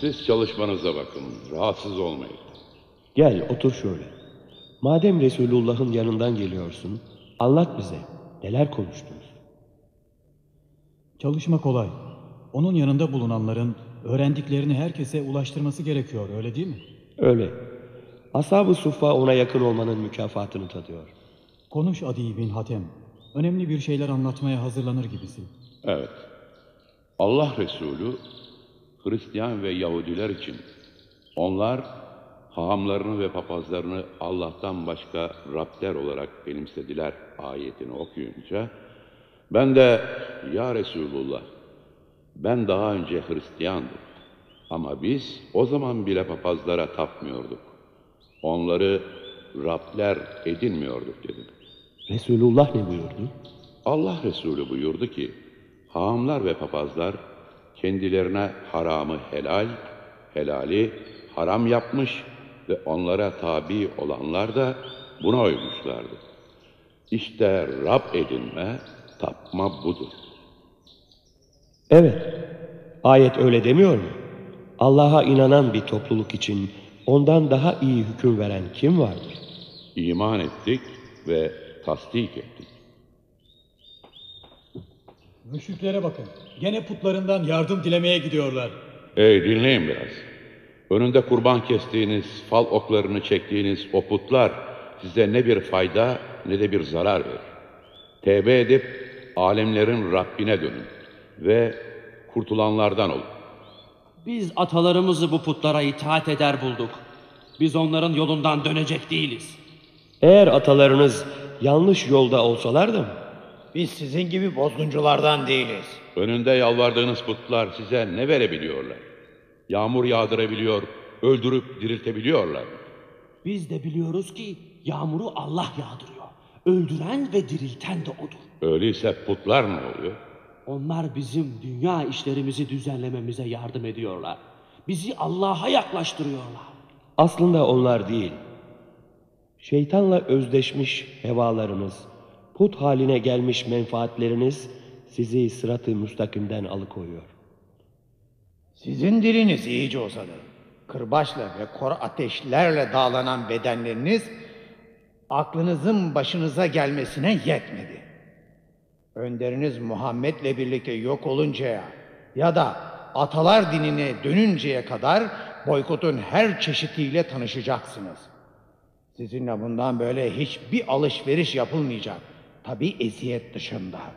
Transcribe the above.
Siz çalışmanıza bakın. Rahatsız olmayın. Gel otur şöyle. Madem Resulullah'ın yanından geliyorsun, anlat bize. Neler konuştunuz? Çalışma kolay. Onun yanında bulunanların öğrendiklerini herkese ulaştırması gerekiyor, öyle değil mi? Öyle. Ashab-ı Suffa ona yakın olmanın mükafatını tadıyor. Konuş Adi bin Hatem. Önemli bir şeyler anlatmaya hazırlanır gibisin. Evet. Allah Resulü Hristiyan ve Yahudiler için onlar hahamlarını ve papazlarını Allah'tan başka Rabler olarak benimsediler ayetini okuyunca ben de ya Resulullah ben daha önce Hristiyandım ama biz o zaman bile papazlara tapmıyorduk. Onları Rabler edinmiyorduk dedim. Resulullah ne buyurdu? Allah Resulü buyurdu ki, hahamlar ve papazlar kendilerine haramı helal, helali haram yapmış ve onlara tabi olanlar da buna uymuşlardı. İşte Rab edinme, tapma budur. Evet. Ayet öyle demiyor mu? Allah'a inanan bir topluluk için ondan daha iyi hüküm veren kim vardır? İman ettik ve tasdik ettik. Müşriklere bakın. Gene putlarından yardım dilemeye gidiyorlar. Ey dinleyin biraz. Önünde kurban kestiğiniz, fal oklarını çektiğiniz o putlar size ne bir fayda ne de bir zarar verir. Tevbe edip alemlerin Rabbine dönün ve kurtulanlardan olun. Biz atalarımızı bu putlara itaat eder bulduk. Biz onların yolundan dönecek değiliz. Eğer atalarınız yanlış yolda olsalar da mı? Biz sizin gibi bozgunculardan değiliz. Önünde yalvardığınız putlar size ne verebiliyorlar? Yağmur yağdırabiliyor, öldürüp diriltebiliyorlar. Biz de biliyoruz ki yağmuru Allah yağdırıyor. Öldüren ve dirilten de odur. Öyleyse putlar ne oluyor? Onlar bizim dünya işlerimizi düzenlememize yardım ediyorlar. Bizi Allah'a yaklaştırıyorlar. Aslında onlar değil. Şeytanla özdeşmiş hevalarınız, put haline gelmiş menfaatleriniz sizi sıratı müstakimden alıkoyuyor. Sizin diliniz iyice uzadı. Kırbaçla ve kor ateşlerle dağlanan bedenleriniz aklınızın başınıza gelmesine yetmedi. Önderiniz Muhammed'le birlikte yok oluncaya ya da atalar dinine dönünceye kadar boykotun her çeşitiyle tanışacaksınız. Sizinle bundan böyle hiçbir alışveriş yapılmayacak. अभी इसी है तुषंधा